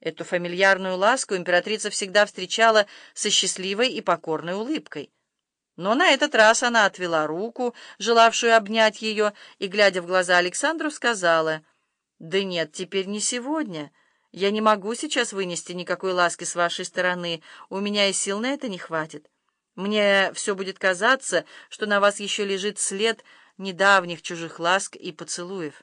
Эту фамильярную ласку императрица всегда встречала со счастливой и покорной улыбкой. Но на этот раз она отвела руку, желавшую обнять ее, и, глядя в глаза Александру, сказала, «Да нет, теперь не сегодня. Я не могу сейчас вынести никакой ласки с вашей стороны, у меня и сил на это не хватит. Мне все будет казаться, что на вас еще лежит след недавних чужих ласк и поцелуев».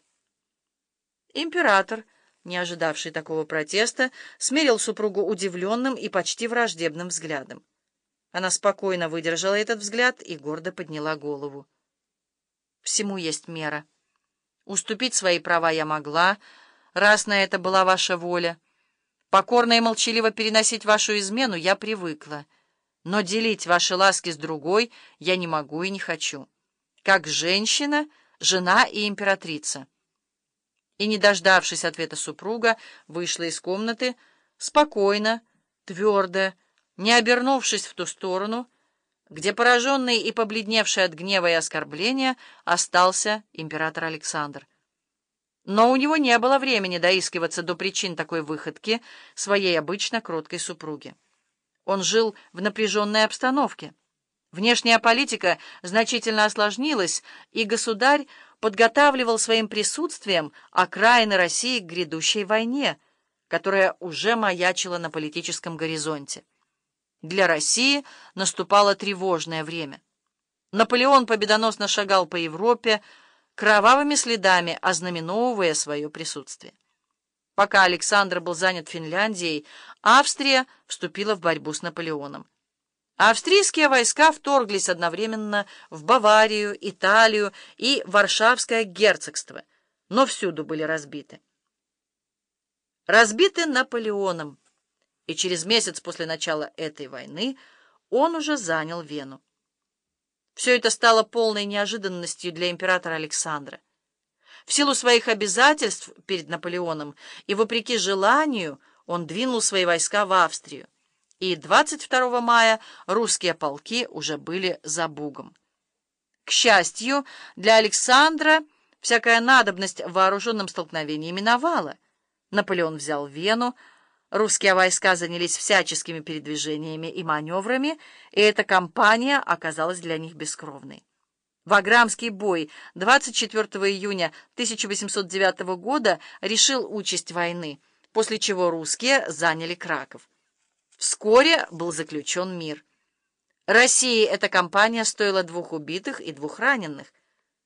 Император — не ожидавший такого протеста, смерил супругу удивленным и почти враждебным взглядом. Она спокойно выдержала этот взгляд и гордо подняла голову. «Всему есть мера. Уступить свои права я могла, раз на это была ваша воля. Покорно и молчаливо переносить вашу измену я привыкла, но делить ваши ласки с другой я не могу и не хочу. Как женщина, жена и императрица» и, не дождавшись ответа супруга, вышла из комнаты спокойно, твердо, не обернувшись в ту сторону, где, пораженный и побледневший от гнева и оскорбления, остался император Александр. Но у него не было времени доискиваться до причин такой выходки своей обычно кроткой супруги. Он жил в напряженной обстановке. Внешняя политика значительно осложнилась, и государь подготавливал своим присутствием окраины России к грядущей войне, которая уже маячила на политическом горизонте. Для России наступало тревожное время. Наполеон победоносно шагал по Европе, кровавыми следами ознаменовывая свое присутствие. Пока Александр был занят Финляндией, Австрия вступила в борьбу с Наполеоном. Австрийские войска вторглись одновременно в Баварию, Италию и Варшавское герцогство, но всюду были разбиты. Разбиты Наполеоном, и через месяц после начала этой войны он уже занял Вену. Все это стало полной неожиданностью для императора Александра. В силу своих обязательств перед Наполеоном и вопреки желанию он двинул свои войска в Австрию и 22 мая русские полки уже были за Бугом. К счастью, для Александра всякая надобность в вооруженном столкновении миновала. Наполеон взял Вену, русские войска занялись всяческими передвижениями и маневрами, и эта кампания оказалась для них бескровной. Ваграмский бой 24 июня 1809 года решил участь войны, после чего русские заняли Краков. Вскоре был заключен мир. России эта кампания стоила двух убитых и двух раненых.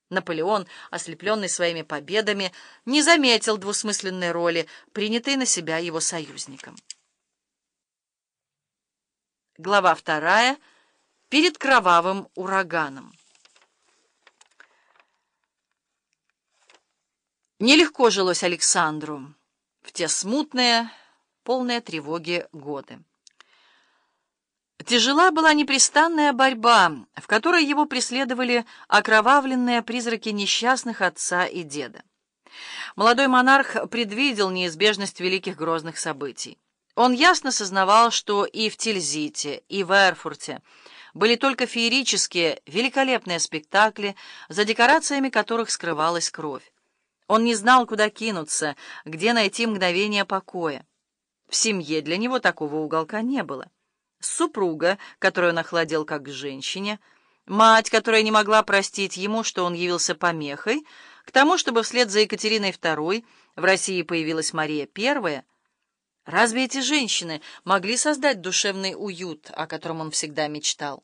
Наполеон, ослепленный своими победами, не заметил двусмысленной роли, принятой на себя его союзником. Глава вторая. Перед кровавым ураганом. Нелегко жилось Александру в те смутные, полные тревоги годы. Тяжела была непрестанная борьба, в которой его преследовали окровавленные призраки несчастных отца и деда. Молодой монарх предвидел неизбежность великих грозных событий. Он ясно сознавал, что и в Тильзите, и в Эрфурте были только феерические, великолепные спектакли, за декорациями которых скрывалась кровь. Он не знал, куда кинуться, где найти мгновение покоя. В семье для него такого уголка не было супруга, которую он охладел как к женщине, мать, которая не могла простить ему, что он явился помехой, к тому, чтобы вслед за Екатериной II в России появилась Мария I. Разве эти женщины могли создать душевный уют, о котором он всегда мечтал?